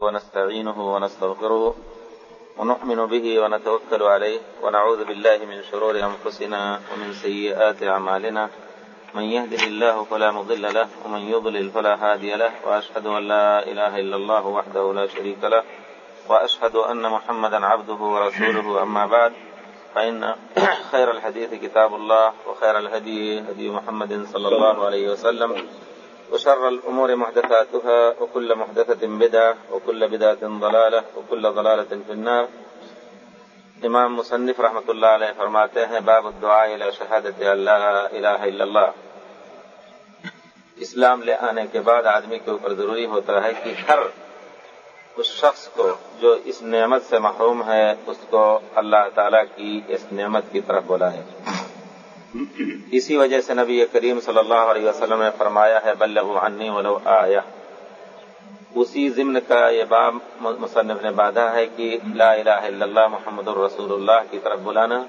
ونستعينه ونستغفره ونؤمن به ونتوكل عليه ونعوذ بالله من شرور أنفسنا ومن سيئات أعمالنا. من يهده الله فلا مضل له ومن يضلل فلا هادي له وأشهد أن لا إله إلا الله وحده لا شريك له وأشهد أن محمدا عبده ورسوله. أما بعد، فإن خير الحديث كتاب الله وخير الهدي هدي محمد صلى الله عليه وسلم. وشر الأمور محدثاتها وكل محدثة بدعة وكل بدعة ضلالة وكل ضلالة في النار. امام مصنف رحمۃ اللہ علیہ فرماتے ہیں، باب الدعاء الى شہادت اللہ الہ الا اللہ اسلام لے آنے کے بعد آدمی کے اوپر ضروری ہوتا ہے کہ ہر اس شخص کو جو اس نعمت سے محروم ہے، اس کو اللہ تعالی کی اس نعمت کی طرف بلائے۔ اسی وجہ سے نبی کریم صلی اللہ علیہ وسلم نے فرمایا ہے بلغ عنی ولو آیا اسی ضمن کا یہ باب مصنف نے باندھا ہے کہ لا الہ الا اللہ محمد الرسول اللہ کی طرف بلانا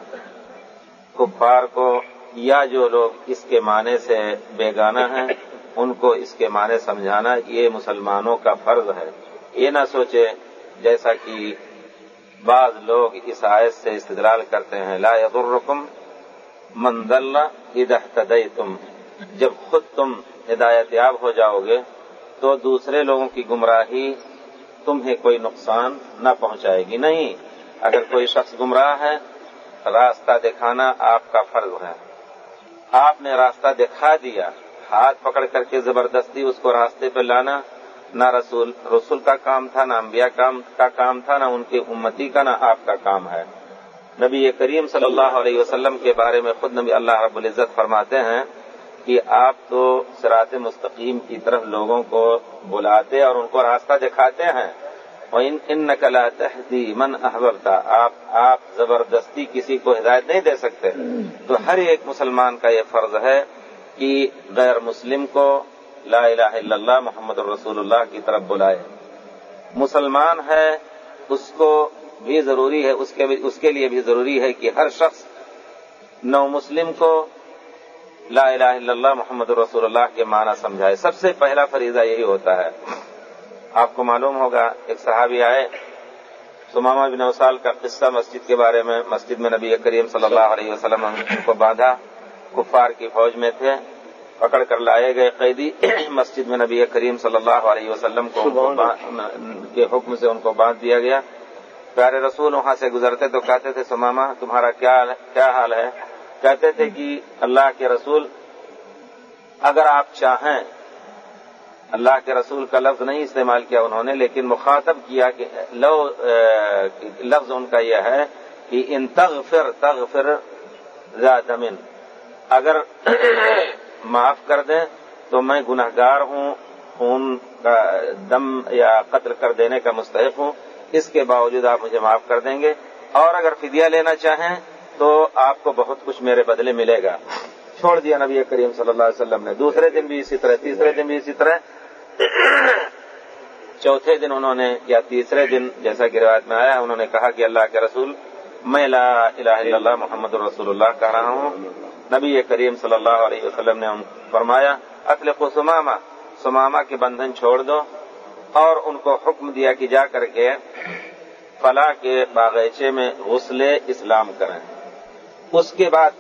کفار کو یا جو لوگ اس کے معنی سے بیگانہ ہیں، ان کو اس کے معنی سمجھانا یہ مسلمانوں کا فرض ہے۔ یہ نہ سوچے جیسا کہ بعض لوگ اس آیت سے استدلال کرتے ہیں، لا یضرکم من دل اذا اهتدیتم، جب خود تم ہدایت یاب ہو جاؤ گے، تو دوسرے لوگوں کی گمراہی تمہیں کوئی نقصان نہ پہنچائے گی۔ نہیں، اگر کوئی شخص گمراہ ہے، راستہ دکھانا آپ کا فرض ہے۔ آپ نے راستہ دکھا دیا، ہاتھ پکڑ کر کے زبردستی اس کو راستے پہ لانا، نہ رسول رسول کا کام تھا، نہ انبیاء کا کام تھا، نہ ان کی امتی کا، نہ آپ کا کام ہے۔ نبی کریم صلی اللہ علیہ وسلم کے بارے میں خود نبی اللہ رب العزت فرماتے ہیں کہ آپ تو سرات مستقیم کی طرف لوگوں کو بلاتے اور ان کو راستہ دکھاتے ہیں۔ اور ان نقلا تحدی من احبتا آپ آپ زبردستی کسی کو ہدایت نہیں دے سکتے۔ تو ہر ایک مسلمان کا یہ فرض ہے کہ غیر مسلم کو لا الہ الا اللہ محمد الرسول اللہ کی طرف بلائے۔ مسلمان ہے اس کو بھی ضروری ہے اس کے اس کے لیے بھی ضروری ہے کہ ہر شخص نو مسلم کو لا الہ الا اللہ محمد رسول اللہ کے معنی سمجھائے۔ سب سے پہلا فریضہ یہی ہوتا ہے۔ آپ کو معلوم ہوگا ایک صحابی آئے سماما بن اوسال کا قصہ مسجد کے بارے میں مسجد میں نبی کریم صلی اللہ علیہ وسلم کو باندھا۔ کفار کی فوج میں تھے پکڑ کر لائے گئے قیدی۔ مسجد میں نبی کریم صلی اللہ علیہ وسلم کو کے حکم سے ان کو باندھ دیا گیا۔ پیارے رسول وہاں سے گزرتے تو کہتے تھے، سماما، تمہارا کیا حال ہے؟ کہتے تھے کہ اللہ کے رسول، اگر آپ چاہیں، اللہ کے رسول کا لفظ نہیں استعمال کیا انہوں نے، لیکن مخاطب کیا کہ لو لفظ ان کا یہ ہے کہ ان تغفر تغفر زمین اگر معاف کر دیں تو میں گناہ گار ہوں، خون کا دم یا قتل کر دینے کا مستحق ہوں۔ اس کے باوجود آپ مجھے معاف کر دیں گے اور اگر فدیہ لینا چاہیں تو آپ کو بہت کچھ میرے بدلے ملے گا۔ چھوڑ دیا نبی کریم صلی اللہ علیہ وسلم نے۔ دوسرے دن بھی اسی طرح، تیسرے دن بھی اسی طرح۔ چوتھے دن انہوں نے، یا تیسرے دن جیسا کہ روایت میں آیا، انہوں نے کہا کہ اللہ کے رسول، میں لا الہ الا اللہ محمد رسول اللہ کہہ رہا ہوں۔ نبی کریم صلی اللہ علیہ وسلم نے فرمایا اطلق و سماما سماما کے بندھن چھوڑ دو۔ اور ان کو حکم دیا کہ جا کر کے فلاح کے باغیچے میں غسل اسلام کریں۔ اس کے بعد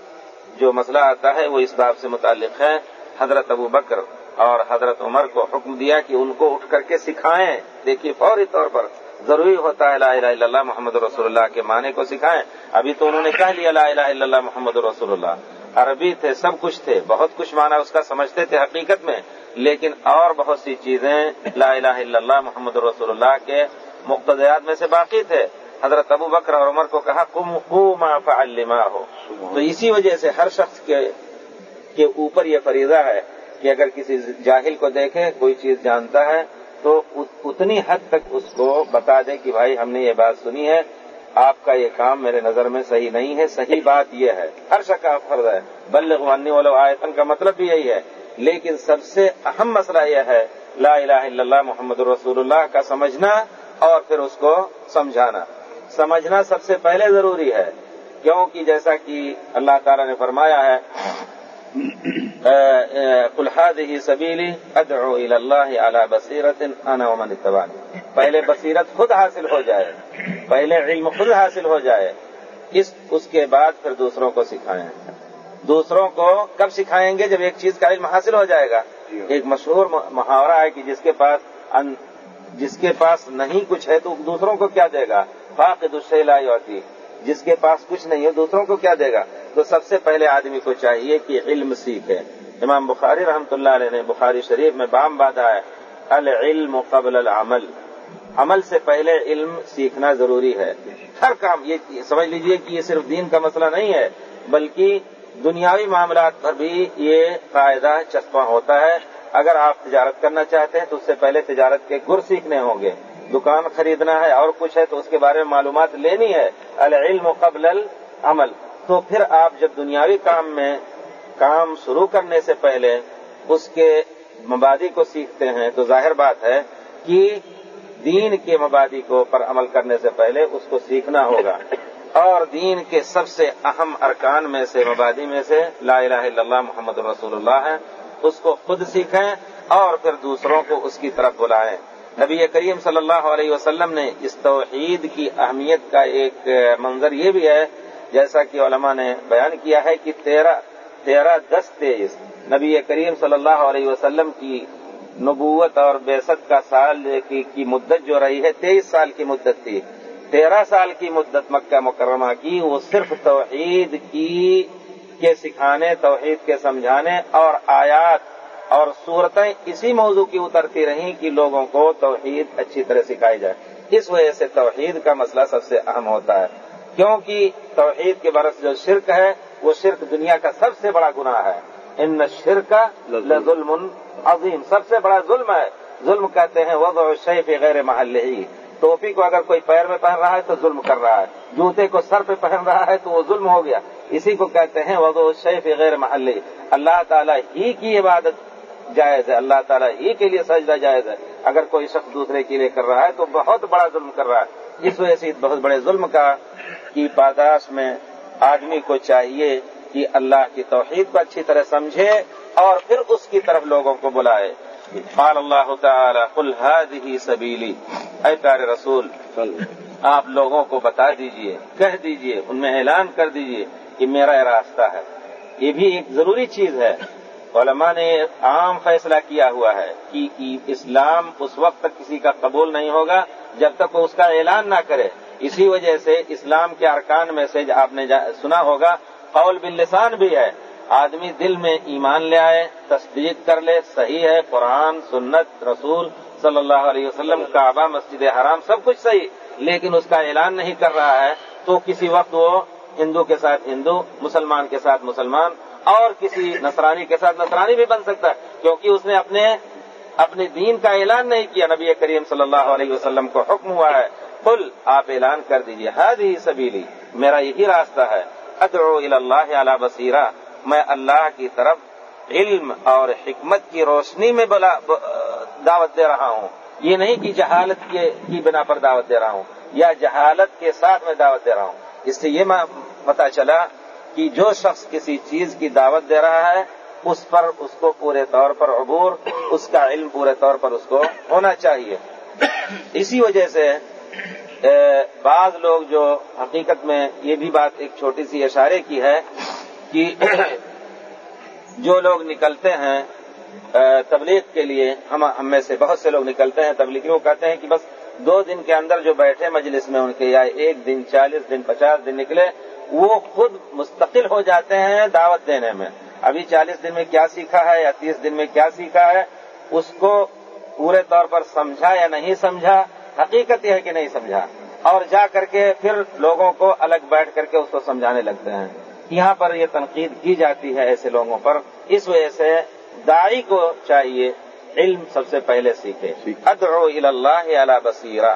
جو مسئلہ آتا ہے وہ اس باب سے متعلق ہے۔ حضرت ابو بکر اور حضرت عمر کو حکم دیا کہ ان کو اٹھ کر کے سکھائیں۔ دیکھیے فوری طور پر ضروری ہوتا ہے لا الہ الا اللہ محمد رسول اللہ کے معنی کو سکھائیں۔ ابھی تو انہوں نے کہہ لیا لا الہ الا اللہ محمد رسول اللہ۔ عربی تھے، سب کچھ تھے، بہت کچھ معنی اس کا سمجھتے تھے حقیقت میں۔ لیکن اور بہت سی چیزیں لا الہ الا اللہ محمد رسول اللہ کے مقتدیات میں سے باقی تھے۔ حضرت ابو بکر اور عمر کو کہا کم قوما فعلما ہو۔ تو اسی وجہ سے ہر شخص کے کے اوپر یہ فریضہ ہے کہ اگر کسی جاہل کو دیکھیں کوئی چیز جانتا ہے، تو اتنی حد تک اس کو بتا دیں کہ بھائی، ہم نے یہ بات سنی ہے، آپ کا یہ کام میرے نظر میں صحیح نہیں ہے۔ صحیح بات یہ ہے۔ ہر شخص کا فرض ہے۔ بلغوانی والا آیتن کا مطلب بھی یہی ہے لیکن سب سے اہم مسئلہ یہ ہے لا الہ الا اللہ محمد رسول اللہ کا سمجھنا اور پھر اس کو سمجھانا۔ سمجھنا سب سے پہلے ضروری ہے، کیونکہ جیسا کہ اللہ تعالی نے فرمایا ہے قل هذه سبيلي ادعو الى الله على بصيره انا ومن اتبعني پہلے بصیرت خود حاصل ہو جائے، پہلے علم خود حاصل ہو جائے، اس اس کے بعد پھر دوسروں کو سکھائیں۔ دوسروں کو کب سکھائیں گے جب ایک چیز کا علم حاصل ہو جائے گا؟ ایک مشہور محاورہ ہے کہ جس کے پاس جس کے پاس نہیں کچھ ہے تو دوسروں کو کیا دے گا؟ فاقد لائی ہوتی جس کے پاس کچھ نہیں ہے دوسروں کو کیا دے گا؟ تو سب سے پہلے آدمی کو چاہیے کہ علم سیکھے۔ امام بخاری رحمتہ اللہ علیہ نے بخاری شریف میں بام باندھا ہے۔ العلم قبل العمل۔ عمل سے پہلے علم سیکھنا ضروری ہے۔ ہر کام یہ سمجھ لیجیے کہ یہ صرف دین کا مسئلہ نہیں ہے بلکہ دنیاوی معاملات پر بھی یہ قاعدہ چسپاں ہوتا ہے۔ اگر آپ تجارت کرنا چاہتے ہیں تو اس سے پہلے تجارت کے گر سیکھنے ہوں گے۔ دکان خریدنا ہے اور کچھ ہے تو اس کے بارے میں معلومات لینی ہے۔ العلم قبل العمل۔ تو پھر آپ جب دنیاوی کام میں کام شروع کرنے سے پہلے اس کے مبادی کو سیکھتے ہیں تو ظاہر بات ہے کہ دین کے مبادی کو پر عمل کرنے سے پہلے اس کو سیکھنا ہوگا۔ اور دین کے سب سے اہم ارکان میں سے، مبادی میں سے لا الہ الا اللہ محمد رسول اللہ ہے، اس کو خود سیکھیں اور پھر دوسروں کو اس کی طرف بلائیں۔ نبی کریم صلی اللہ علیہ وسلم نے اس توحید کی اہمیت کا ایک منظر یہ بھی ہے، جیسا کہ علماء نے بیان کیا ہے کہ تیرہ تیرہ دس تیئیس، نبی کریم صلی اللہ علیہ وسلم کی نبوت اور بیست کا سال کی مدت جو رہی ہے، تیئیس سال کی مدت تھی۔ تیرہ سال کی مدت مکہ مکرمہ کی، وہ صرف توحید کی، کے سکھانے، توحید کے سمجھانے اور آیات اور صورتیں اسی موضوع کی اترتی رہیں کہ لوگوں کو توحید اچھی طرح سکھائی جائے۔ اس وجہ سے توحید کا مسئلہ سب سے اہم ہوتا ہے۔ کیونکہ توحید کے برس جو شرک ہے، وہ شرک دنیا کا سب سے بڑا گناہ ہے۔ ان شرک ظلم عظیم۔ سب سے بڑا ظلم ہے۔ ظلم کہتے ہیں، وضع شیف غیر محل ہی ٹوپی کو اگر کوئی پیر میں پہن رہا ہے تو ظلم کر رہا ہے۔ جوتے کو سر پہ پہن رہا ہے تو وہ ظلم ہو گیا۔ اسی کو کہتے ہیں وضع شیف غیر محل اللہ تعالیٰ ہی کی عبادت جائز ہے۔ اللہ تعالیٰ ہی کے لیے سجدہ جائز ہے۔ اگر کوئی شخص دوسرے کے لیے کر رہا ہے تو بہت بڑا ظلم کر رہا ہے۔ اس وجہ سے بہت بڑے ظلم کا کی پاداش میں آدمی کو چاہیے کہ اللہ کی توحید کو اچھی طرح سمجھے اور پھر اس کی طرف لوگوں کو بلائے۔ قال اللہ تعالی، قل هذه سبیلی. اے پیارے رسول، آپ لوگوں کو بتا دیجیے، کہہ دیجیے، ان میں اعلان کر دیجیے کہ میرا یہ راستہ ہے۔ یہ بھی ایک ضروری چیز ہے۔ علماء نے عام فیصلہ کیا ہوا ہے کہ اسلام اس وقت تک کسی کا قبول نہیں ہوگا جب تک وہ اس کا اعلان نہ کرے۔ اسی وجہ سے اسلام کے ارکان میں سے آپ نے سنا ہوگا، قول باللسان بھی ہے۔ آدمی دل میں ایمان لے آئے، تصدیق کر لے، صحیح ہے، قرآن، سنت، رسول صلی اللہ علیہ وسلم، کعبہ، مسجد حرام، سب کچھ صحیح، لیکن اس کا اعلان نہیں کر رہا ہے۔ تو کسی وقت وہ ہندو کے ساتھ ہندو، مسلمان کے ساتھ مسلمان، اور کسی نصرانی کے ساتھ نصرانی بھی بن سکتا ہے، کیونکہ اس نے اپنے اپنے دین کا اعلان نہیں کیا۔ نبی کریم صلی اللہ علیہ وسلم کو حکم ہوا ہے کل آپ اعلان کر دیجیے حد ہی سبیلی، میرا یہی راستہ ہے، ادعو اللہ علی بصیرہ۔ میں اللہ کی طرف علم اور حکمت کی روشنی میں بلا دعوت دے رہا ہوں۔ یہ نہیں کہ جہالت کی بنا پر دعوت دے رہا ہوں، یا جہالت کے ساتھ میں دعوت دے رہا ہوں۔ اس سے یہ پتا چلا کہ جو شخص کسی چیز کی دعوت دے رہا ہے، اس پر اس کو پورے طور پر عبور، اس کا علم پورے طور پر اس کو ہونا چاہیے۔ اسی وجہ سے بعض لوگ جو حقیقت میں یہ بھی بات ایک چھوٹی سی اشارے کی ہے کہ جو لوگ نکلتے ہیں تبلیغ کے لیے ہم میں سے بہت سے لوگ نکلتے ہیں تبلیغی وہ کہتے ہیں کہ بس دو دن کے اندر جو بیٹھے مجلس میں ان کے، یا ایک دن، چالیس دن، پچاس دن نکلے، وہ خود مستقل ہو جاتے ہیں دعوت دینے میں۔ ابھی چالیس دن میں کیا سیکھا ہے، یا تیس دن میں کیا سیکھا ہے، اس کو پورے طور پر سمجھا یا نہیں سمجھا، حقیقت یہ ہے کہ نہیں سمجھا۔ اور جا کر کے پھر لوگوں کو الگ بیٹھ کر کے اس کو سمجھانے لگتے ہیں۔ یہاں پر یہ تنقید کی جاتی ہے ایسے لوگوں پر۔ اس وجہ سے دائی کو چاہیے علم سب سے پہلے سیکھے۔ ادعو اللہ علی بصیرہ۔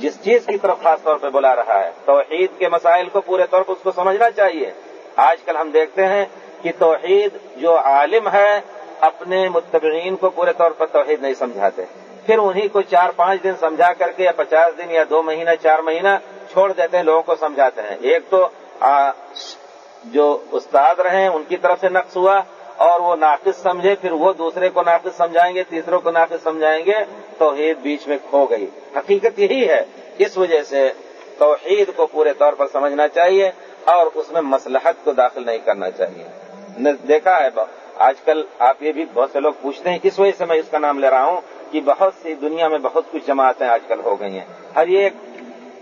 جس چیز کی طرف خاص طور پہ بلا رہا ہے توحید کے مسائل کو پورے طور پر اس کو سمجھنا چاہیے۔ آج کل ہم دیکھتے ہیں کہ توحید جو عالم ہے اپنے متبعین کو پورے طور پر توحید نہیں سمجھاتے۔ پھر انہیں کو چار پانچ دن سمجھا کر کے یا پچاس دن یا دو مہینہ چار مہینہ چھوڑ دیتے ہیں لوگوں کو سمجھاتے ہیں۔ ایک تو جو استاد رہے ان کی طرف سے نقص ہوا اور وہ ناقص سمجھے، پھر وہ دوسرے کو ناقص سمجھائیں گے، تیسروں کو ناقص سمجھائیں گے، توحید بیچ میں کھو گئی۔ حقیقت یہی ہے، اس وجہ سے توحید کو پورے طور پر سمجھنا چاہیے اور اس میں مسلحت کو داخل نہیں کرنا چاہیے۔ دیکھا ہے آج کل آپ یہ بھی بہت سے لوگ پوچھتے ہیں، کس وجہ سے میں اس کا نام لے رہا ہوں؟ کہ بہت سی دنیا میں بہت کچھ جماعتیں آج کل ہو گئی ہیں۔ ہر ایک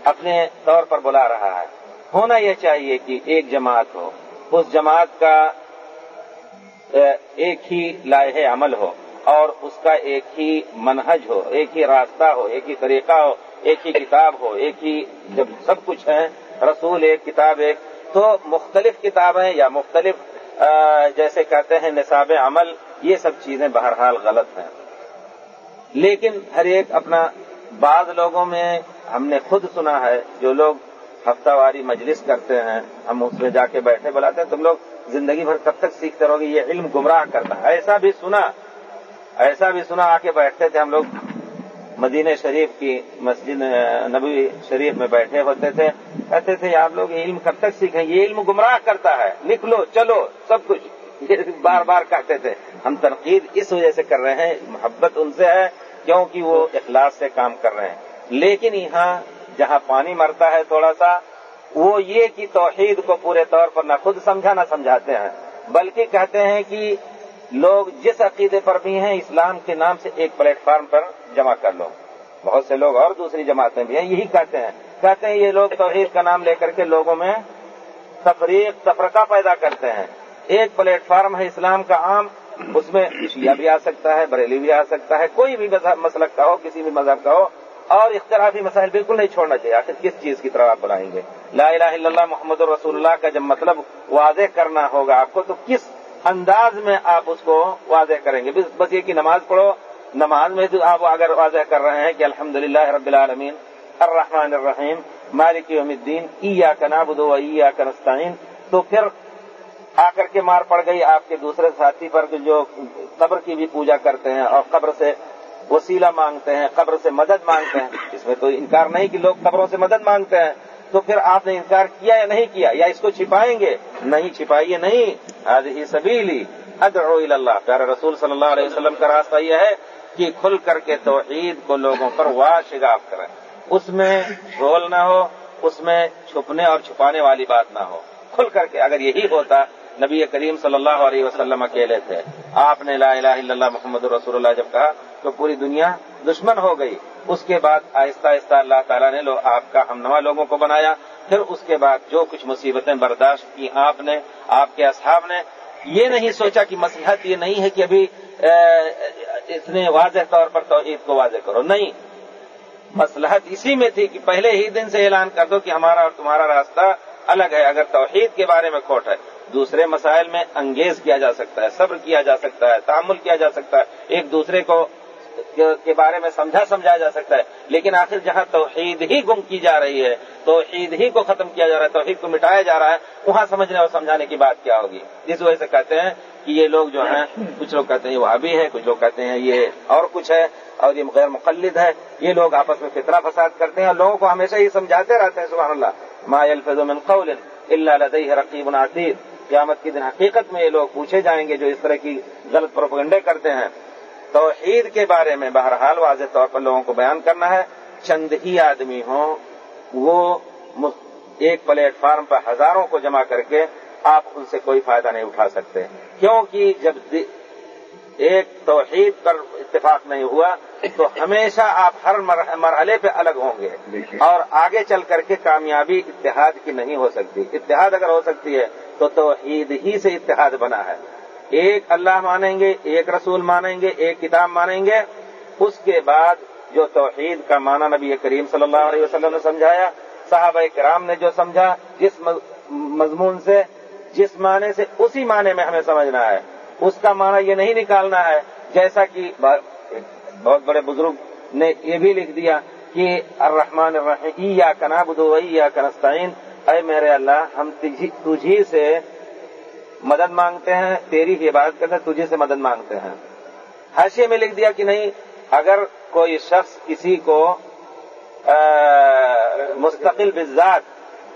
اپنے طور پر بلا رہا ہے۔ ہونا یہ چاہیے کہ ایک جماعت ہو، اس جماعت کا ایک ہی لائح عمل ہو اور اس کا ایک ہی منہج ہو، ایک ہی راستہ ہو، ایک ہی طریقہ ہو، ایک ہی کتاب ہو، ایک ہی جب سب کچھ ہے رسول ایک کتاب ایک، تو مختلف کتابیں یا مختلف جیسے کہتے ہیں نصاب عمل، یہ سب چیزیں بہرحال غلط ہیں۔ لیکن ہر ایک اپنا، بعض لوگوں میں ہم نے خود سنا ہے، جو لوگ ہفتہ واری مجلس کرتے ہیں، ہم اس میں جا کے بیٹھے بلاتے ہیں، تم لوگ زندگی بھر کب تک سیکھتے رہو گے؟ یہ علم گمراہ کرتا ہے۔ ایسا بھی سنا، ایسا بھی سنا، آ کے بیٹھتے تھے ہم لوگ۔ مدینہ شریف کی مسجد نبی شریف میں بیٹھے ہوتے تھے۔ کہتے تھے، آپ لوگ یہ علم کب تک سیکھیں؟ یہ علم گمراہ کرتا ہے۔ لکھ لو چلو، سب کچھ۔ بار بار کہتے تھے۔ ہم تنقید اس وجہ سے کر رہے ہیں، محبت ان سے ہے، کیونکہ وہ اخلاص سے کام کر رہے ہیں۔ لیکن یہاں جہاں پانی مرتا ہے تھوڑا سا، وہ یہ کہ توحید کو پورے طور پر نہ خود سمجھا نہ سمجھاتے ہیں، بلکہ کہتے ہیں کہ لوگ جس عقیدے پر بھی ہیں، اسلام کے نام سے ایک پلیٹ فارم پر جمع کر لو۔ بہت سے لوگ اور دوسری جماعتیں بھی ہیں، یہی کہتے ہیں۔ کہتے ہیں یہ لوگ توحید کا نام لے کر کے لوگوں میں تفریق، تفرقہ پیدا کرتے ہیں۔ ایک پلیٹ فارم ہے اسلام کا عام، اس میں شیعہ بھی آ سکتا ہے، بریلی بھی آ سکتا ہے، کوئی بھی مسلک کا ہو، کسی بھی مذہب کا ہو اور اختلافی مسائل بالکل نہیں چھوڑنا چاہیے، آخر کس چیز کی طرف آپ بلائیں گے؟ لا الہ الا اللہ محمد رسول اللہ کا جب مطلب واضح کرنا ہوگا آپ کو، تو کس انداز میں آپ اس کو واضح کریں گے؟ بس یہ کہ نماز پڑھو، نماز میں تو آپ اگر واضح کر رہے ہیں کہ الحمد للہ رب العالمین، الرحمن الرحیم، مالک یوم الدین ای یا کناب دو ای یا کنستین تو پھر آ کر کے مار پڑ گئی آپ کے دوسرے ساتھی پر جو قبر کی بھی پوجا کرتے ہیں اور قبر سے وسیلہ مانگتے ہیں، قبر سے مدد مانگتے ہیں۔ اس میں تو انکار نہیں کہ لوگ قبروں سے مدد مانگتے ہیں۔ تو پھر آپ نے انکار کیا یا نہیں کیا؟ یا اس کو چھپائیں گے؟ نہیں چھپائیے نہیں۔ آج ہی سبیلی، ادعو اللہ پیارے رسول صلی اللہ علیہ وسلم کا راستہ یہ ہے کہ کھل کر کے توحید کو لوگوں پر وا شگاف کریں۔ اس میں رول نہ ہو، اس میں چھپنے اور چھپانے والی بات نہ ہو۔ کھل کر کے اگر یہی ہوتا، نبی کریم صلی اللہ علیہ وسلم اکیلے تھے۔ آپ نے لا الہ الا اللہ محمد رسول اللہ جب کہا تو پوری دنیا دشمن ہو گئی۔ اس کے بعد آہستہ آہستہ اللہ تعالیٰ نے لو، آپ کا ہمنوا لوگوں کو بنایا۔ پھر اس کے بعد جو کچھ مصیبتیں برداشت کی آپ نے، آپ کے اصحاب نے، یہ نہیں سوچا کہ مسیحت یہ نہیں ہے کہ ابھی اتنے واضح طور پر توحید کو واضح کرو۔ نہیں۔ مسلحت اسی میں تھی کہ پہلے ہی دن سے اعلان کر دو کہ ہمارا اور تمہارا راستہ الگ ہے، اگر توحید کے بارے میں کھوٹ ہے۔ دوسرے مسائل میں انگیز کیا جا سکتا ہے، صبر کیا جا سکتا ہے تعمل کیا جا سکتا ہے۔ ایک دوسرے کو کے بارے میں سمجھا سمجھایا جا سکتا ہے۔ لیکن آخر جہاں توحید ہی گم کی جا رہی ہے، توحید ہی کو ختم کیا جا رہا ہے، توحید کو مٹایا جا رہا ہے، وہاں سمجھنے اور سمجھانے کی بات کیا ہوگی؟ اس وجہ سے کہتے ہیں کہ یہ لوگ جو ہیں، کچھ لوگ کہتے ہیں یہ بھی ہے، کچھ لوگ کہتے ہیں یہ اور کچھ ہے اور یہ غیر مقلد ہے۔ یہ لوگ آپس میں فطرہ فساد کرتے ہیں اور لوگوں کو ہمیشہ یہ سمجھاتے رہتے ہیں، سبحان اللہ۔ ما الفظ من قول الا لديه رقیب عتید قیامت کے دن حقیقت میں یہ لوگ پوچھے جائیں گے جو اس طرح کی غلط پروپگنڈے کرتے ہیں۔ توحید کے بارے میں بہرحال واضح طور پر لوگوں کو بیان کرنا ہے۔ چند ہی آدمی ہوں وہ ایک پلیٹ فارم پر ہزاروں کو جمع کر کے آپ ان سے کوئی فائدہ نہیں اٹھا سکتے۔ کیونکہ جب ایک توحید پر اتفاق نہیں ہوا تو ہمیشہ آپ ہر مرحلے پہ الگ ہوں گے۔ اور آگے چل کر کے کامیابی اتحاد کی نہیں ہو سکتی۔ اتحاد اگر ہو سکتی ہے تو توحید ہی سے اتحاد بنا ہے۔ ایک اللہ مانیں گے، ایک رسول مانیں گے، ایک کتاب مانیں گے۔ اس کے بعد جو توحید کا معنی نبی کریم صلی اللہ علیہ وسلم نے سمجھایا، صحابہ کرام نے جو سمجھا، جس مضمون سے، جس معنی سے، اسی معنی میں ہمیں سمجھنا ہے۔ اس کا معنی یہ نہیں نکالنا ہے، جیسا کہ بہت بڑے بزرگ نے یہ بھی لکھ دیا کہ الرحمن الرحیم یا کناب دو یا کنستین اے میرے اللہ، ہم تجھی سے مدد مانگتے ہیں، تیری ہی عبادت کرتے ہیں، تجھے سے مدد مانگتے ہیں۔ حاشیے میں لکھ دیا کہ نہیں، اگر کوئی شخص کسی کو مستقل بذات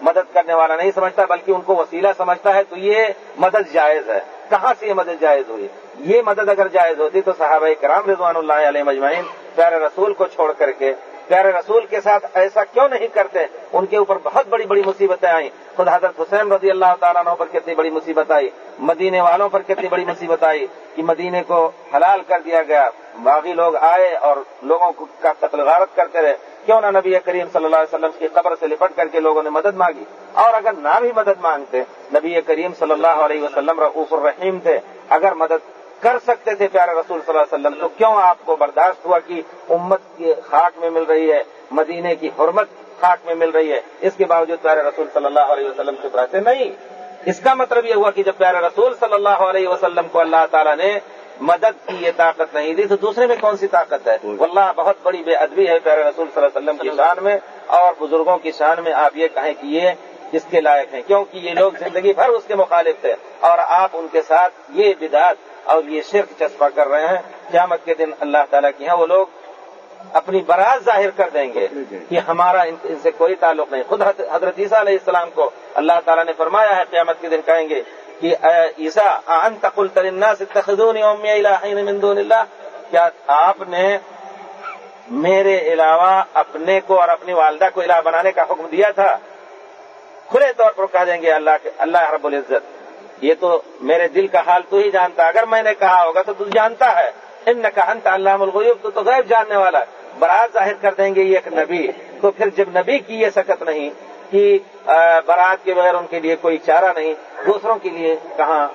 مدد کرنے والا نہیں سمجھتا، بلکہ ان کو وسیلہ سمجھتا ہے، تو یہ مدد جائز ہے۔ کہاں سے یہ مدد جائز ہوئی؟ یہ مدد اگر جائز ہوتی تو صحابہ کرام رضوان اللہ علیہ مجمعین، پیارے رسول کو چھوڑ کر کے پیارے رسول کے ساتھ ایسا کیوں نہیں کرتے؟ ان کے اوپر بہت بڑی بڑی مصیبتیں آئیں۔ خود حضرت حسین رضی اللہ تعالیٰ عنہ پر کتنی بڑی مصیبت آئی۔ مدینے والوں پر کتنی بڑی مصیبت آئی کہ مدینے کو حلال کر دیا گیا۔ باغی لوگ آئے اور لوگوں کا قتل غارت کرتے رہے۔ کیوں نہ نبی کریم صلی اللہ علیہ وسلم کی قبر سے لپٹ کر کے لوگوں نے مدد مانگی؟ اور اگر نہ بھی مدد مانگتے، نبی کریم صلی اللہ علیہ وسلم رعوف الرحیم تھے۔ اگر مدد کر سکتے تھے پیارے رسول صلی اللہ علیہ وسلم، تو کیوں آپ کو برداشت ہوا کہ امت کی خاک میں مل رہی ہے، مدینے کی حرمت خاک میں مل رہی ہے؟ اس کے باوجود پیارے رسول صلی اللہ علیہ وسلم چپ رہتے نہیں. اس کا مطلب یہ ہوا کہ جب پیارے رسول صلی اللہ علیہ وسلم کو اللہ تعالیٰ نے مدد کی، یہ طاقت نہیں دی، تو دوسرے میں کون سی طاقت ہے؟ واللہ، بہت بڑی بے ادبی ہے پیارے رسول صلی اللہ علیہ وسلم کی شان میں، اور بزرگوں کی شان میں آپ یہ کہیں کہ یہ کس کے لائق ہیں، کیونکہ یہ لوگ زندگی بھر اس کے مخالف تھے، اور آپ ان کے ساتھ یہ بدعت اور یہ شرک چسپا کر رہے ہیں۔ قیامت کے دن اللہ تعالیٰ کی ہیں وہ لوگ اپنی برات ظاہر کر دیں گے کہ ہمارا ان سے کوئی تعلق نہیں۔ خود حضرت عیسیٰ علیہ السلام کو اللہ تعالیٰ نے فرمایا ہے قیامت کے دن کہیں گے کہ عیسیٰ تقل من دون اللہ؟ کیا آپ نے میرے علاوہ اپنے کو اور اپنی والدہ کو الہ بنانے کا حکم دیا تھا؟ کھلے طور پر کہہ دیں گے اللہ اللہ رب العزت۔ یہ تو میرے دل کا حال تو ہی جانتا اگر میں نے کہا ہوگا تو تو جانتا ہے۔ ان کا انت الغیوب، تو تو غیر جاننے والا ہے۔ برات ظاہر کر دیں گے یہ ایک نبی۔ تو پھر جب نبی کی یہ سکت نہیں کہ برات کے بغیر ان کے لیے کوئی چارہ نہیں، دوسروں کے لیے کہاں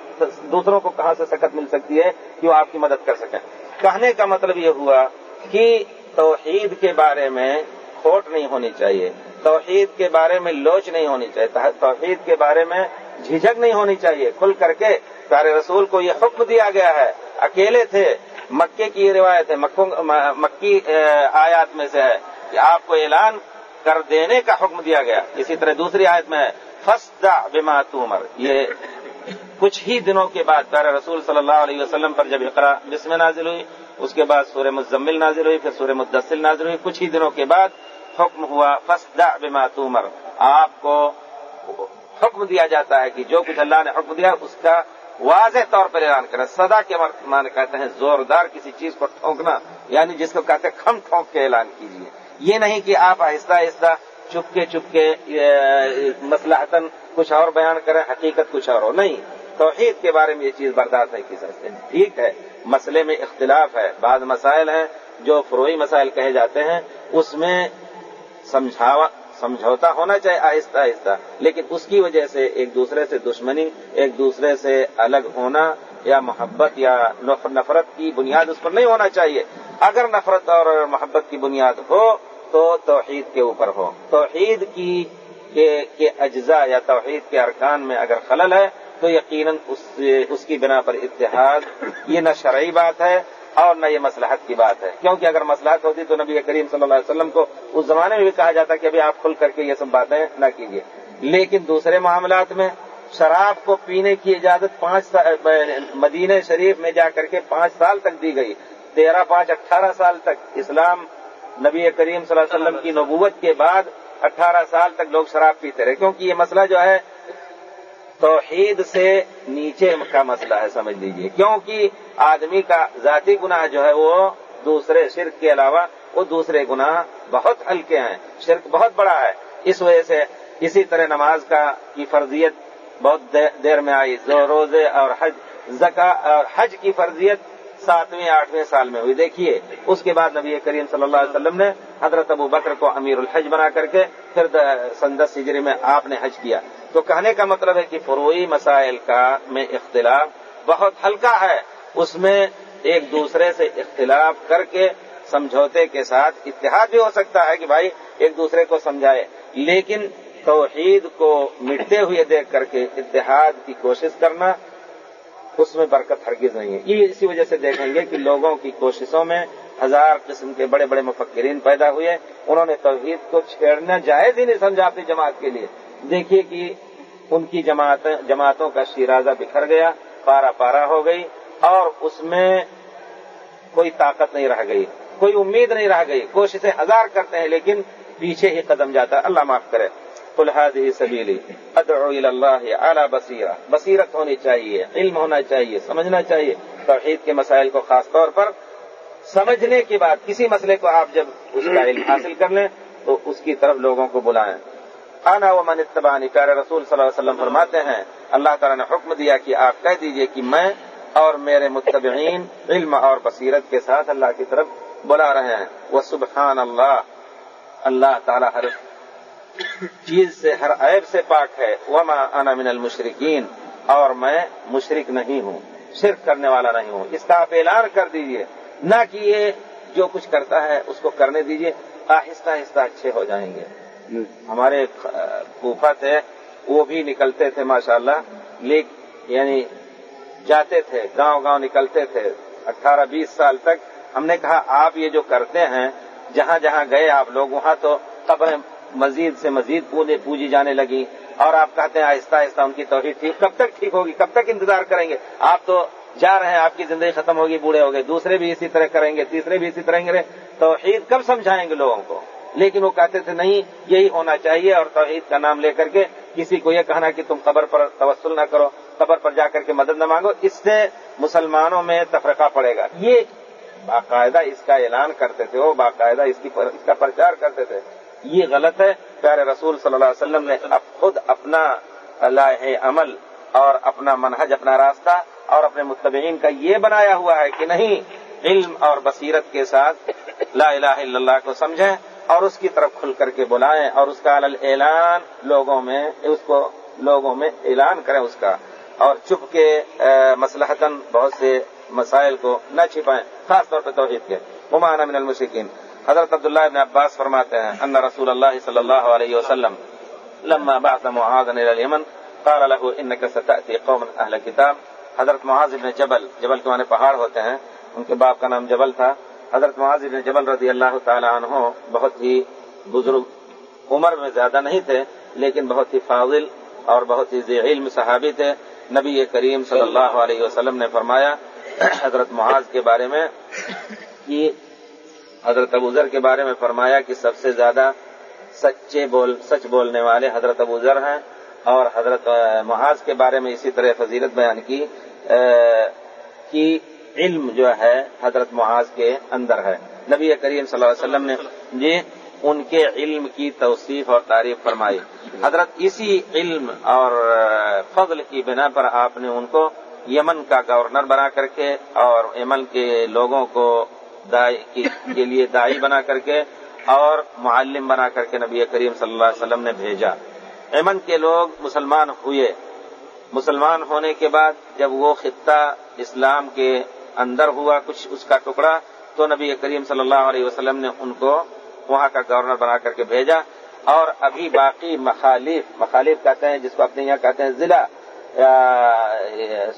دوسروں کو کہاں سے سکت مل سکتی ہے کہ وہ آپ کی مدد کر سکیں۔ کہنے کا مطلب یہ ہوا کہ توحید کے بارے میں کھوٹ نہیں ہونی چاہیے۔ توحید کے بارے میں لوچ نہیں ہونی چاہیے۔ توحید کے بارے میں جھجک نہیں ہونی چاہیے۔ کھل کر کے پیارے رسول کو یہ حکم دیا گیا ہے۔ اکیلے تھے۔ مکے کی یہ روایت ہے۔ مکی آیات میں سے ہے کہ آپ کو اعلان کر دینے کا حکم دیا گیا۔ اسی طرح دوسری آیت میں ہے فسدا بما تمر یہ کچھ ہی دنوں کے بعد پیارے رسول صلی اللہ علیہ وسلم پر جب اقرا جسم نازل ہوئی، اس کے بعد سورہ مزمل نازل ہوئی، پھر سورہ مدثل نازل ہوئی۔ کچھ ہی دنوں کے بعد حکم ہوا فسدا بما تمر آپ کو حکم دیا جاتا ہے کہ جو کچھ اللہ نے حکم دیا اس کا واضح طور پر اعلان کریں سدا کے معنی کہتے ہیں زوردار کسی چیز کو ٹھونکنا یعنی جس کو کہتے ہیں کھم ٹھونک کے اعلان کیجیے یہ نہیں کہ آپ آہستہ آہستہ چپ کے چپ کے مسلحتن کچھ اور بیان کریں، حقیقت کچھ اور ہو۔ نہیں، توحید کے بارے میں یہ چیز برداشت نہیں کی سکتے ٹھیک ہے، مسئلے میں اختلاف ہے۔ بعض مسائل ہیں جو فروئی مسائل کہے جاتے ہیں، اس میں سمجھاوا سمجھوتا ہونا چاہیے، آہستہ آہستہ۔ لیکن اس کی وجہ سے ایک دوسرے سے دشمنی، ایک دوسرے سے الگ ہونا یا محبت یا نفرت کی بنیاد اس پر نہیں ہونا چاہیے۔ اگر نفرت اور محبت کی بنیاد ہو تو توحید کے اوپر ہو۔ توحید کی کے اجزاء یا توحید کے ارکان میں اگر خلل ہے تو یقیناً اس کی بنا پر اتحاد، یہ نہ شرعی بات ہے۔ اور نہ یہ مسلحت کی بات ہے۔ کیونکہ اگر مسلحت ہوتی تو نبی کریم صلی اللہ علیہ وسلم کو اس زمانے میں بھی کہا جاتا کہ ابھی آپ کھل کر کے یہ سب باتیں نہ کیجیے لیکن دوسرے معاملات میں شراب کو پینے کی اجازت پانچ مدینہ شریف میں جا کر کے پانچ سال تک دی گئی۔ تیرہ پانچ اٹھارہ سال تک اسلام نبی کریم صلی اللہ علیہ وسلم کی نبوت کے بعد اٹھارہ سال تک لوگ شراب پیتے رہے۔ کیونکہ یہ مسئلہ جو ہے توحید سے نیچے کا مسئلہ ہے، سمجھ لیجیے۔ کیونکہ آدمی کا ذاتی گناہ جو ہے وہ دوسرے شرک کے علاوہ وہ دوسرے گناہ بہت ہلکے ہیں، شرک بہت بڑا ہے۔ اس وجہ سے اسی طرح نماز کا کی فرضیت بہت دیر میں آئی روزے اور حج، زکا اور حج کی فرضیت ساتویں، آٹھویں سال میں ہوئی۔ دیکھیے، اس کے بعد نبی کریم صلی اللہ علیہ وسلم نے حضرت ابو بکر کو امیر الحج بنا کر کے پھر سندس ہجری میں آپ نے حج کیا۔ تو کہنے کا مطلب ہے کہ فروئی مسائل کا میں اختلاف بہت ہلکا ہے۔ اس میں ایک دوسرے سے اختلاف کر کے سمجھوتے کے ساتھ اتحاد بھی ہو سکتا ہے کہ بھائی ایک دوسرے کو سمجھائے۔ لیکن توحید کو مٹتے ہوئے دیکھ کر کے اتحاد کی کوشش کرنا اس میں برکت ہرگز نہیں ہے۔ یہ اسی وجہ سے دیکھیں گے کہ لوگوں کی کوششوں میں ہزار قسم کے بڑے بڑے مفکرین پیدا ہوئے انہوں نے توحید کو چھیڑنا جائز ہی نہیں سمجھا اپنی جماعت کے لیے۔ دیکھیے کہ ان کی جماعت جماعتوں کا شیرازہ بکھر گیا، پارا پارا ہو گئی اور اس میں کوئی طاقت نہیں رہ گئی، کوئی امید نہیں رہ گئی۔ کوششیں ہزار کرتے ہیں لیکن پیچھے ہی قدم جاتا ہے۔ اللہ معاف کرے۔ هذه سبیلی ادعو الى اللہ اعلی بصیرہ بصیرت ہونی چاہیے، علم ہونا چاہیے، سمجھنا چاہیے. توحید کے مسائل کو خاص طور پر سمجھنے کے بعد کسی مسئلے کو آپ جب اس کا علم حاصل کر لیں، تو اس کی طرف لوگوں کو بلائیں۔ آنا و من اتبانی پیارے رسول صلی اللہ علیہ وسلم فرماتے ہیں، اللہ تعالیٰ نے حکم دیا کہ آپ کہہ دیجیے کہ میں اور میرے متبعین علم اور بصیرت کے ساتھ اللہ کی طرف بلا رہے ہیں۔ وہ سبحان اللہ اللہ تعالیٰ ہر چیز سے، ہر عیب سے پاک ہے۔ وما انا من المشرقین اور میں مشرق نہیں ہوں، شرک کرنے والا نہیں ہوں۔ اس کا آپ اعلان کر دیجیے۔ نہ کہ یہ جو کچھ کرتا ہے، اس کو کرنے دیجیے۔ آہستہ آہستہ اچھے ہو جائیں گے۔ ہمارے کوفہ تھے، وہ بھی نکلتے تھے ماشاء اللہ یعنی جاتے تھے گاؤں گاؤں نکلتے تھے۔ اٹھارہ، بیس سال تک ہم نے کہا، آپ یہ جو کرتے ہیں، جہاں جہاں گئے آپ لوگ، وہاں تو قبریں مزید سے مزید پوجے پوجی جانے لگی اور آپ کہتے ہیں آہستہ آہستہ ان کی توحید ٹھیک کب تک ٹھیک ہوگی؟ کب تک انتظار کریں گے؟ آپ تو جا رہے ہیں، آپ کی زندگی ختم ہوگی، بوڑھے ہو گئے، دوسرے بھی اسی طرح کریں گے، تیسرے بھی اسی طرح کریں توحید کب سمجھائیں گے لوگوں کو؟ لیکن وہ کہتے تھے، نہیں، یہی ہونا چاہیے اور توحید کا نام لے کر کے کسی کو یہ کہنا کہ تم قبر پر توسل نہ کرو، قبر پر جا کر کے مدد نہ مانگو، اس سے مسلمانوں میں تفرقہ پڑے گا۔ یہ باقاعدہ اس کا اعلان کرتے تھے، وہ باقاعدہ اس کی پر اس کا پرچار کرتے تھے۔ یہ غلط ہے۔ پیارے رسول صلی اللہ علیہ وسلم نے خود اپنا لاہ عمل اور اپنا منہج، اپنا راستہ اور اپنے متبعین کا یہ بنایا ہوا ہے کہ نہیں، علم اور بصیرت کے ساتھ لا الہ الا اللہ کو سمجھیں اور اس کی طرف کھل کر کے بلائیں اور اس کا اعلان لوگوں میں، اس کو لوگوں میں اعلان کریں اس کا اور چپ کے مسلحتاً بہت سے مسائل کو نہ چھپائیں، خاص طور پہ توحید کے۔ عمان من المشکین حضرت عبداللہ ابن عباس فرماتے ہیں، ان رسول اللہ صلی اللہ علیہ وسلم لما بعث معاذ الى اليمن، قال له انك ستاتي قوم اهل كتاب حضرت معاذ ابن جبل جبل کے معنی پہاڑ ہوتے ہیں، ان کے باپ کا نام جبل تھا۔ حضرت معاذ ابن جبل رضی اللہ تعالی عنہ بہت ہی بزرگ عمر میں زیادہ نہیں تھے، لیکن بہت ہی فاضل اور بہت ہی ذی علم صحابی تھے۔ نبی کریم صلی اللہ علیہ وسلم نے فرمایا، حضرت معاذ کے بارے میں، کہ حضرت ابوذر کے بارے میں فرمایا کہ سب سے زیادہ سچے بول، سچ بولنے والے حضرت ابوذر ہیں اور حضرت معاذ کے بارے میں اسی طرح فضیلت بیان کی کہ علم جو ہے حضرت معاذ کے اندر ہے۔ نبی کریم صلی اللہ علیہ وسلم نے جی ان کے علم کی توصیف اور تعریف فرمائی۔ حضرت اسی علم اور فضل کی بنا پر آپ نے ان کو یمن کا گورنر بنا کر کے اور یمن کے لوگوں کو کے لیے دائی بنا کر کے اور معلم بنا کر کے نبی کریم صلی اللہ علیہ وسلم نے بھیجا۔ یمن کے لوگ مسلمان ہوئے۔ مسلمان ہونے کے بعد جب وہ خطہ اسلام کے اندر ہوا کچھ اس کا ٹکڑا، تو نبی کریم صلی اللہ علیہ وسلم نے ان کو وہاں کا گورنر بنا کر کے بھیجا۔ اور ابھی باقی مخالف مخالف کہتے ہیں، جس کو اپنے یہاں کہتے ہیں ضلع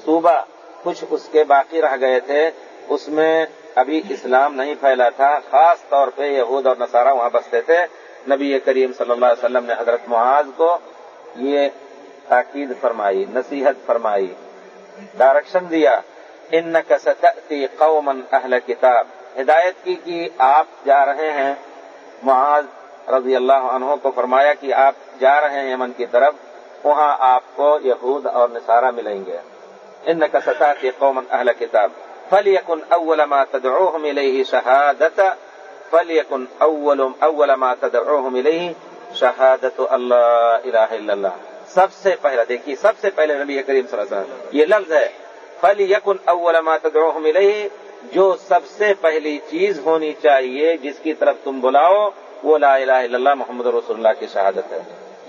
صوبہ، کچھ اس کے باقی رہ گئے تھے۔ اس میں ابھی اسلام نہیں پھیلا تھا، خاص طور پہ یہود اور نصارہ وہاں بستے تھے۔ نبی کریم صلی اللہ علیہ وسلم نے حضرت معاذ کو یہ تاکید فرمائی، نصیحت فرمائی ڈائریکشن دیا ان ستأتی قومن اہل کتاب ہدایت کی کہ آپ جا رہے ہیں۔ معاذ رضی اللہ عنہ کو فرمایا کہ آپ جا رہے ہیں یمن کی طرف، وہاں آپ کو یہود اور نصارہ ملیں گے۔ ان ستأتی قومن اہل کتاب فلیکن اول ما تدعوهم الیہ شہادت فلیکن اول اول ما تدعوهم الیہ شہادت اللہ الہ الا اللہ سب سے پہلا دیکھیے سب سے پہلے نبی کریم صلی اللہ علیہ وسلم. یہ لفظ ہے. فل یقن اول ما تدعوهم الیہ جو سب سے پہلی چیز ہونی چاہیے، جس کی طرف تم بلاؤ، وہ لا الہ الا اللہ محمد رسول اللہ کی شہادت ہے.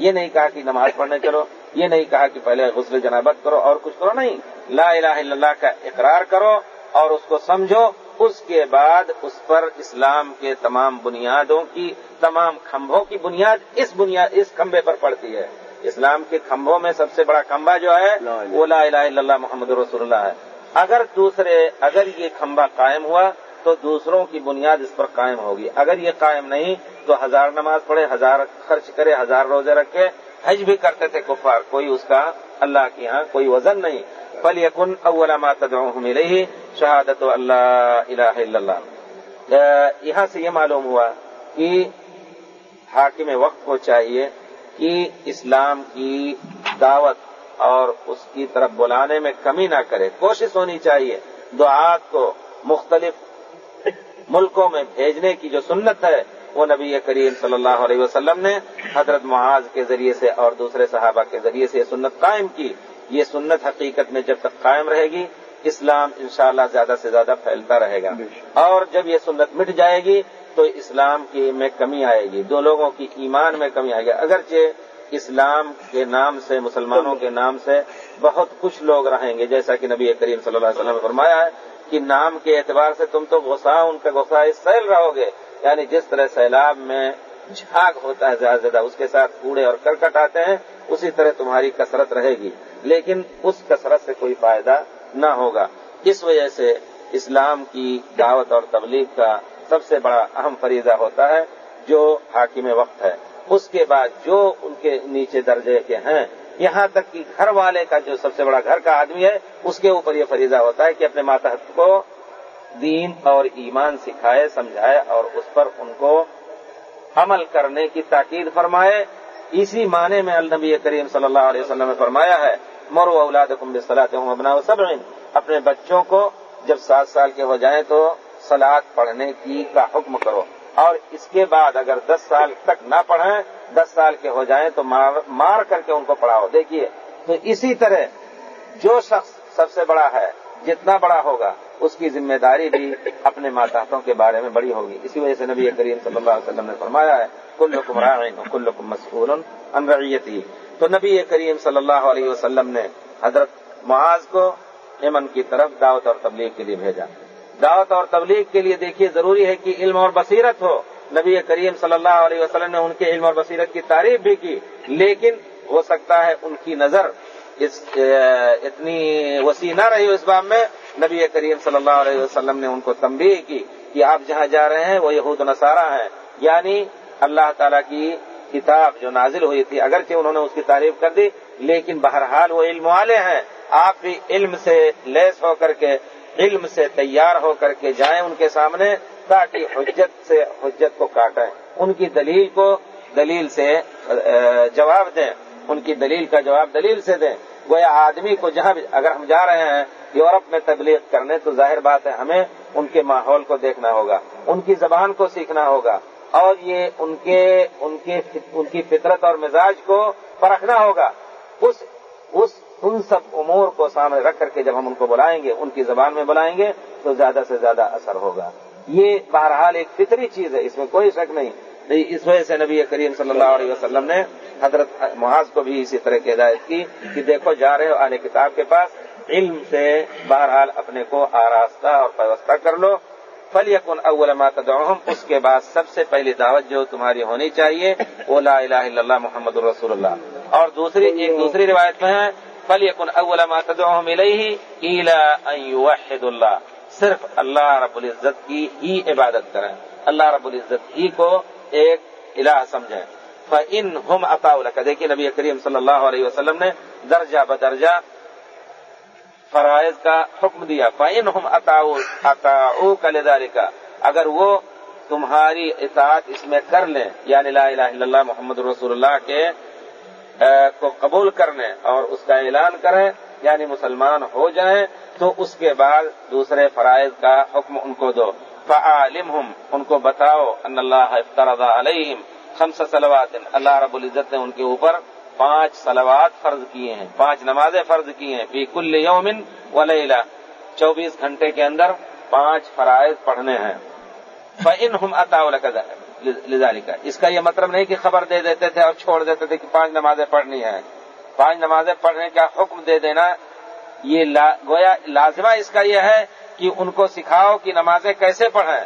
یہ نہیں کہا کہ نماز پڑھنے چلو یہ نہیں کہا کہ پہلے غسل جنابت کرو، اور کچھ کرو نہیں. لا الہ الا اللہ کا اقرار کرو اور اس کو سمجھو اس کے بعد اس پر اسلام کے تمام بنیادوں کی تمام کھمبوں کی بنیاد اس بنیاد اس کھمبے پر پڑتی ہے۔ اسلام کے کھمبوں میں سب سے بڑا کھمبا جو ہے وہ لا الہ الا اللہ محمد رسول اللہ ہے۔ اگر دوسرے اگر یہ کھمبا قائم ہوا تو دوسروں کی بنیاد اس پر قائم ہوگی۔ اگر یہ قائم نہیں تو ہزار نماز پڑھے ہزار خرچ کرے ہزار روزے رکھے حج بھی کرتے تھے کفار کوئی اس کا اللہ کے یہاں کوئی وزن نہیں۔ فل یقن اول ما تدعوهم الیہ شہادت اللہ الہ الا اللہ یہاں سے یہ معلوم ہوا کہ حاکم وقت کو چاہیے کہ اسلام کی دعوت اور اس کی طرف بلانے میں کمی نہ کرے۔ کوشش ہونی چاہیے دعات کو مختلف ملکوں میں بھیجنے کی جو سنت ہے، وہ نبی کریم صلی اللہ علیہ وسلم نے حضرت معاذ کے ذریعے سے اور دوسرے صحابہ کے ذریعے سے یہ سنت قائم کی۔ یہ سنت حقیقت میں جب تک قائم رہے گی اسلام انشاءاللہ زیادہ سے زیادہ پھیلتا رہے گا۔ اور جب یہ سنت مٹ جائے گی تو اسلام کی میں کمی آئے گی۔ دو لوگوں کی ایمان میں کمی آئے گی۔ اگرچہ اسلام کے نام سے مسلمانوں کے نام سے بہت کچھ لوگ رہیں گے جیسا کہ نبی کریم صلی اللہ علیہ وسلم نے فرمایا ہے کہ نام کے اعتبار سے تم تو غصہ ان کا غصہ سیل رہو گے یعنی جس طرح سیلاب میں جھاگ ہوتا ہے زیادہ زیادہ اس کے ساتھ کوڑے اور کرکٹ آتے ہیں اسی طرح تمہاری کثرت رہے گی۔ لیکن اس کثرت سے کوئی فائدہ نہ ہوگا۔ اس وجہ سے اسلام کی دعوت اور تبلیغ کا سب سے بڑا اہم فریضہ ہوتا ہے جو حاکم وقت ہے۔ اس کے بعد جو ان کے نیچے درجے کے ہیں، یہاں تک کہ گھر والے کا جو سب سے بڑا گھر کا آدمی ہے، اس کے اوپر یہ فریضہ ہوتا ہے کہ اپنے ماتحت کو دین اور ایمان سکھائے، سمجھائے اور اس پر ان کو عمل کرنے کی تاکید فرمائے۔ اسی معنی میں النبی کریم صلی اللہ علیہ وسلم نے فرمایا ہے، مرو اولاد کمب صلاح ابنا سب اپنے بچوں کو جب سات سال کے ہو جائیں تو سلاد پڑھنے کی کا حکم کرو۔ اور اس کے بعد اگر دس سال تک نہ پڑھیں، دس سال کے ہو جائیں تو مار مار کر کے ان کو پڑھاؤ۔ دیکھیے، تو اسی طرح جو شخص سب سے بڑا ہے، جتنا بڑا ہوگا، اس کی ذمہ داری بھی اپنے ماتحتوں کے بارے میں بڑی ہوگی۔ اسی وجہ سے نبی کریم صلی اللہ علیہ وسلم نے فرمایا ہے کل کل کل مسکول انریتی تو نبی کریم صلی اللہ علیہ وسلم نے حضرت معاذ کو یمن کی طرف دعوت اور تبلیغ کے لیے بھیجا. دعوت اور تبلیغ کے لیے دیکھیے ضروری ہے کہ علم اور بصیرت ہو. نبی کریم صلی اللہ علیہ وسلم نے ان کے علم اور بصیرت کی تعریف بھی کی، لیکن ہو سکتا ہے ان کی نظر اس، اتنی وسیع نہ رہی اس باب میں. نبی کریم صلی اللہ علیہ وسلم نے ان کو تنبیہ کی کہ آپ جہاں جا رہے ہیں وہ یہود نصارہ ہیں. یعنی اللہ تعالیٰ کی کتاب جو نازل ہوئی تھی، اگرچہ انہوں نے اس کی تعریف کر دی، لیکن بہرحال وہ علم والے ہیں۔ آپ بھی علم سے لیس ہو کر کے، علم سے تیار ہو کر کے جائیں ان کے سامنے، تاکہ حجت سے حجت کو کاٹیں۔ ان کی دلیل کو دلیل سے جواب دیں۔ ان کی دلیل کا جواب دلیل سے دیں۔ گویا آدمی کو جہاں بھی اگر ہم جا رہے ہیں یورپ میں تبلیغ کرنے، تو ظاہر بات ہے ہمیں ان کے ماحول کو دیکھنا ہوگا، ان کی زبان کو سیکھنا ہوگا۔ اور یہ ان کے ان کے ان کی فطرت اور مزاج کو پرکھنا ہوگا۔ اس اس ان سب امور کو سامنے رکھ کر کے جب ہم ان کو بلائیں گے، ان کی زبان میں بلائیں گے، تو زیادہ سے زیادہ اثر ہوگا۔ یہ بہرحال ایک فطری چیز ہے، اس میں کوئی شک نہیں۔ اس وجہ سے نبی کریم صلی اللہ علیہ وسلم نے حضرت محاذ کو بھی اسی طرح کی ہدایت کی کہ دیکھو، جا رہے ہو آنے کتاب کے پاس، علم سے بہرحال اپنے کو آراستہ اور ویوستھا کر لو۔ فل یقن اول تدعوہم اس کے بعد سب سے پہلی دعوت جو تمہاری ہونی چاہیے، وہ لا الہ الا اللہ محمد الرسول اللہ۔ اور دوسری، ایک دوسری روایت میں ہے فل یقن اول تدعوہم الیہ ان یوحد اللہ صرف اللہ رب العزت کی ہی عبادت کریں۔ اللہ رب العزت ہی کو ایک الہ سمجھیں۔ فن ہم اطاء دیکھیے نبی کریم صلی اللہ علیہ وسلم نے درجہ بدرجہ فرائض کا حکم دیا۔ فائن ہم اطاؤ کا لدارے کا اگر وہ تمہاری اطاعت اس میں کر لیں یعنی لا الہ الا اللہ محمد رسول اللہ کے کو قبول کرنے اور اس کا اعلان کریں یعنی مسلمان ہو جائیں، تو اس کے بعد دوسرے فرائض کا حکم ان کو دو۔ فعالم ان کو بتاؤ ان اللہ افترض علیہم خمس صلوات۔ اللہ رب العزت نے ان کے اوپر پانچ سلوات فرض کیے ہیں، پانچ نمازیں فرض کی ہیں، فی کل یومن و لیلہ۔ چوبیس گھنٹے کے اندر پانچ فرائض پڑھنے ہیں۔ فن ہم عطا لذالی کا اس کا یہ مطلب نہیں کہ خبر دے دیتے تھے اور چھوڑ دیتے تھے کہ پانچ نمازیں پڑھنی ہیں۔ پانچ نمازیں پڑھنے کا حکم دے دینا، یہ گویا لازمہ اس کا یہ ہے کہ ان کو سکھاؤ کہ نمازیں کیسے پڑھیں،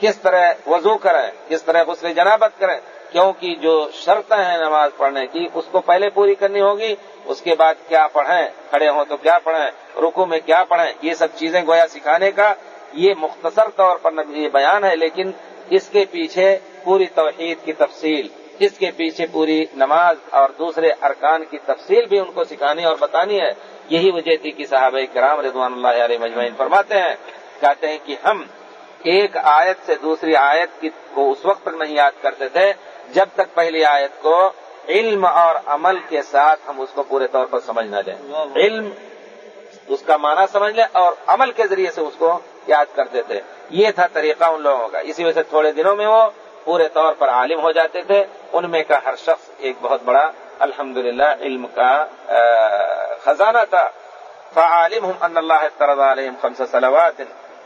کس طرح وضو کریں، کس طرح غسل جنابت کریں۔ کیونکہ جو شرط ہیں نماز پڑھنے کی، اس کو پہلے پوری کرنی ہوگی، اس کے بعد کیا پڑھیں، کھڑے ہوں تو کیا پڑھیں رکو میں کیا پڑھیں، یہ سب چیزیں گویا سکھانے کا یہ مختصر طور پر یہ بیان ہے، لیکن اس کے پیچھے پوری توحید کی تفصیل، اس کے پیچھے پوری نماز اور دوسرے ارکان کی تفصیل بھی ان کو سکھانی اور بتانی ہے۔ یہی وجہ تھی کہ صحابہ کرام رضوان اللہ علیہ مجمعین فرماتے ہیں، کہتے ہیں کہ ہم ایک آیت سے دوسری آیت کو اس وقت تک نہیں یاد کرتے تھے جب تک پہلی آیت کو علم اور عمل کے ساتھ ہم اس کو پورے طور پر سمجھ نہ لیں۔ علم اس کا معنی سمجھ لیں اور عمل کے ذریعے سے اس کو یاد کرتے تھے یہ تھا طریقہ ان لوگوں کا۔ اسی وجہ سے تھوڑے دنوں میں وہ پورے طور پر عالم ہو جاتے تھے۔ ان میں کا ہر شخص ایک بہت بڑا الحمد علم کا خزانہ تھا۔ فعالم ہم ان اللہ ترض علیہم خمس صلوات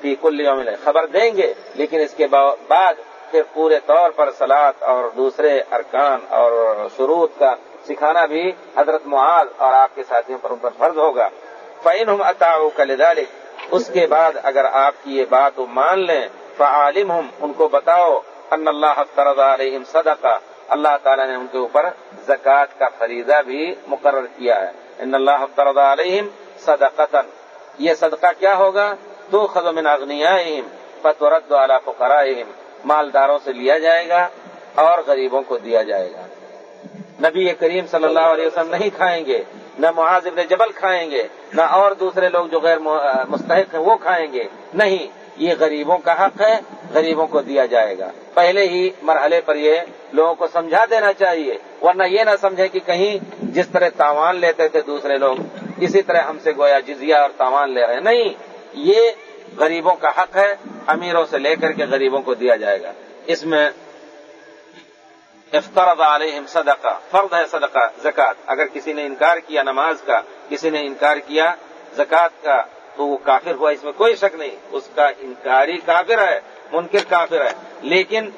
یوم خبر دیں گے لیکن اس کے بعد پھر پورے طور پر سلاد اور دوسرے ارکان اور شروط کا سکھانا بھی حضرت معاذ اور آپ کے ساتھیوں پر ان پر فرض ہوگا۔ فعین ہم اطاؤ کلدالک اس کے بعد اگر آپ کی یہ بات مان لیں فعالم ہم ان کو بتاؤ ان اللہ ترض علیہم صدقہ اللہ تعالیٰ نے ان کے اوپر زکوٰۃ کا فریضہ بھی مقرر کیا ہے۔ ان اللہ ترض علیہم صدقتن یہ صدقہ کیا ہوگا؟ تو خزم اغنیا فتورت والا فقرائم مالداروں سے لیا جائے گا اور غریبوں کو دیا جائے گا۔ نبی کریم صلی اللہ علیہ وسلم نہیں کھائیں گے، نہ معاذ ابن جبل کھائیں گے، نہ اور دوسرے لوگ جو غیر مستحق ہیں وہ کھائیں گے۔ نہیں، یہ غریبوں کا حق ہے، غریبوں کو دیا جائے گا۔ پہلے ہی مرحلے پر یہ لوگوں کو سمجھا دینا چاہیے، ورنہ یہ نہ سمجھے کہ کہیں جس طرح تاوان لیتے تھے دوسرے لوگ، اسی طرح ہم سے گویا جزیہ اور تاوان لے رہے ہیں۔ نہیں، یہ غریبوں کا حق ہے، امیروں سے لے کر کے غریبوں کو دیا جائے گا۔ اس میں افطرد علیہم صدقہ فرد ہے صدقہ، زکوٰۃ۔ اگر کسی نے انکار کیا نماز کا، کسی نے انکار کیا زکوٰۃ کا، تو وہ کافر ہوا۔ اس میں کوئی شک نہیں، اس کا انکاری کافر ہے، منکر کافر ہے۔ لیکن